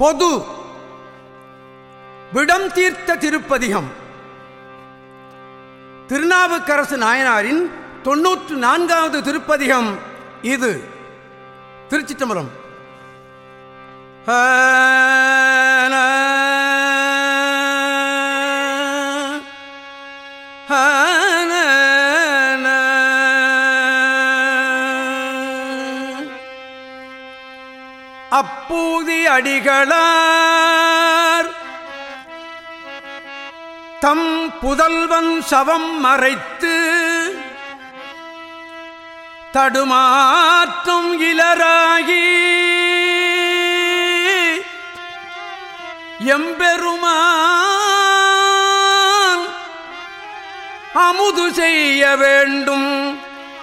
பொது விடம் தீர்த்த திருப்பதிகம். திருநாவுக்கரசு நாயனாரின் தொன்னூற்று நான்காவது திருப்பதிகம் இது. திருச்சிட்டம்பரம் அப்பூதி அடிகளார். தம் புதல்வன் சவம் மறைத்து தடுமாற்றும் இளராகி. எம்பெருமான் அமுது செய்ய வேண்டும்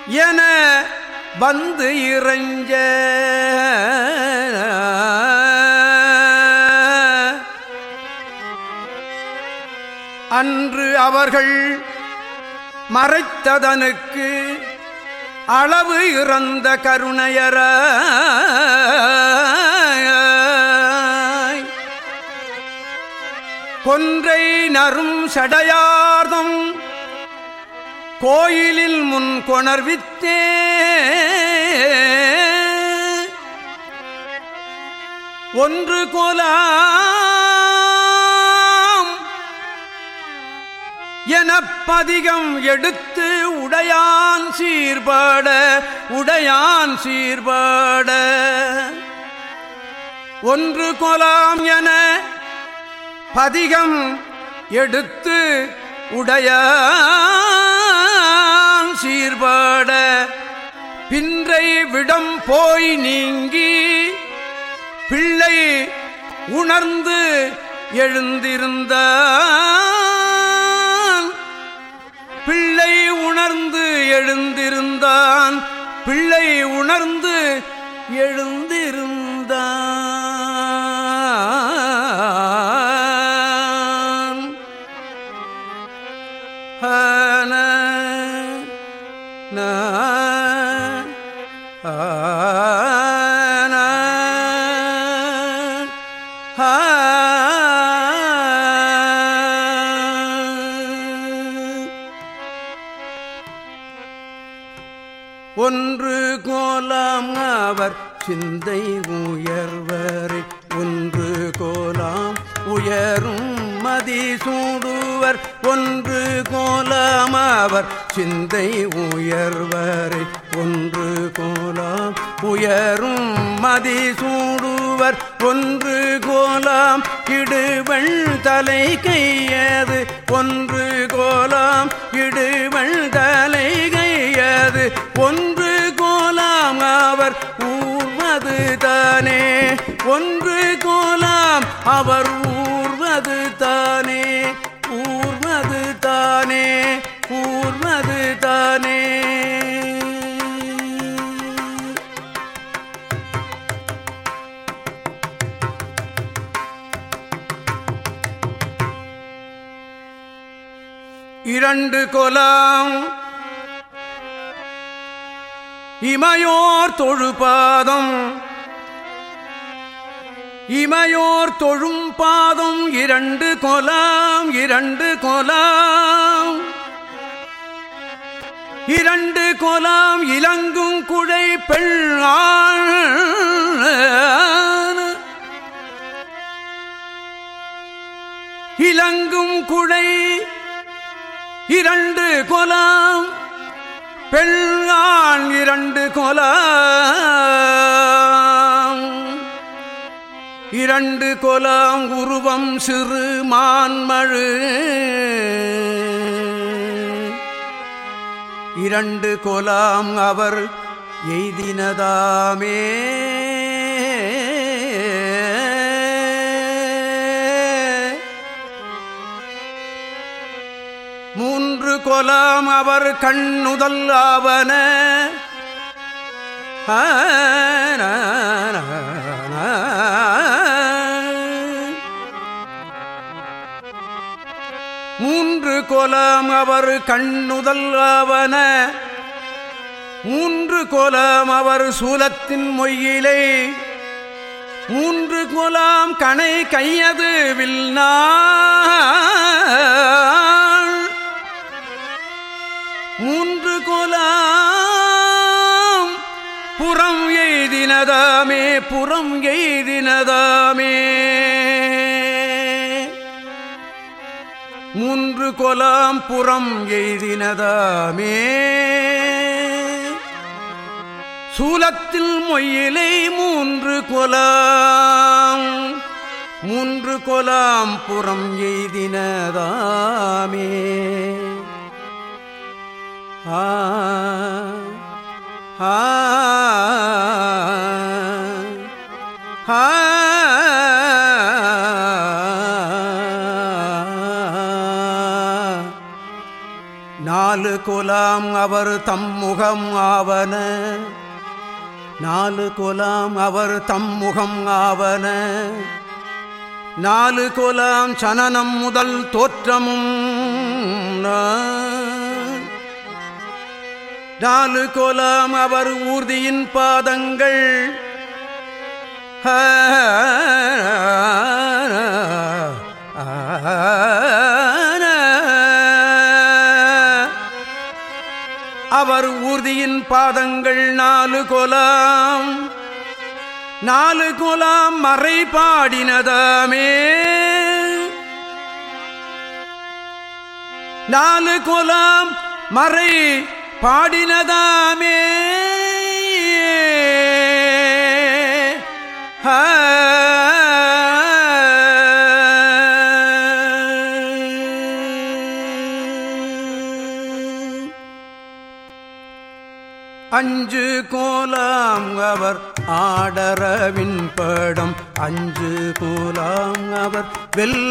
என வந்து இறைஞ்ச அன்று அவர்கள் மறைத்ததனுக்கு அளவு இறந்த கருணையர. கொன்றை நரும் சடையார்தம் கோயிலில் முன் கொணர்வித்தே. ஒன்று கோலாம் எனப்பதிகம் எடுத்து உடையான் சீர்பாட உடையான் சீர்பாட. ஒன்று கோலாம் என பதிகம் எடுத்து உடையான் சீர்பாட பின்றை விடம் போய் நீங்கி பிள்ளை உணர்ந்து எழுந்திருந்த பிள்ளை உணர்ந்து எழுந்திருந்தான். பிள்ளை உணர்ந்து எழுந்திருந்தான். ஒன்று கோலாம் அவர் சிந்தை உயர்வரை. ஒன்று கோலாம் உயரும் மதி சூடுவர். ஒன்று கோலாம் அவர் சிந்தை உயர்வரை. ஒன்று கோலாம் உயரும் மதி சூடுவர். ஒன்று கோலாம் கிடுவள் தலை கையது ஒன்று கோலாம் கிடுவள் தானே? ஒன்று கோலாம் அவர் ஊர்வது தானே? ஊர்வது தானே? ஊர்வது தானே? இரண்டு கொலாம் இமையோர் தொழுபாதம். இமையோர் தொழும் பாதம் இரண்டு கொலாம் இரண்டு கொலாம். இரண்டு கொலாம் இலங்கும் குழை பெண்ணாள் இலங்கும் குழை இரண்டு கொலாம் பெண்ணாள் இரண்டு கொலாம். இரண்டு கொலாம் உருவம் சிறு மான்மழு. இரண்டு கொலாம் அவர் எய்தினதாமே. மூன்று கொலாம் அவர் கண்ணுதல் ஆவன. மூன்று கோலம் அவர் கண்ணுதல் ஆவன. மூன்று கோலம் அவர் சூலத்தின் மொய்யிலே மூன்று கோலாம் கணை கையது வில்னா மூன்று கோலாம் புறம் எய்தினதாமே புறம் எய்தினதாம். மூன்று கொலாம் புறம் எய்தினதாமே. சூலத்தில் மொயிலை மூன்று கொலாம் மூன்று கொலாம் புறம் எய்தினதாமே. ஆ ஆ ஆ குலாம் அவர் தம்முகம் ஆவன. நாலு குலாம் அவர் தம்முகம் ஆவன. நாலு குலாம் சனனம் முதல் தோற்றமும் நாலு கோலாம் அவர் ஊர்தியின் பாதங்கள் அவர் ஊர்தியின் பாதங்கள் நாலு கோலாம். நாலு கோலாம் மறை பாடினதாமே. நாலு கோலாம் மறை பாடினதாமே. ஹ அஞ்சு கோலாம் அவர் ஆடரவின் படம். அஞ்சு கோலாம் அவர் வெல்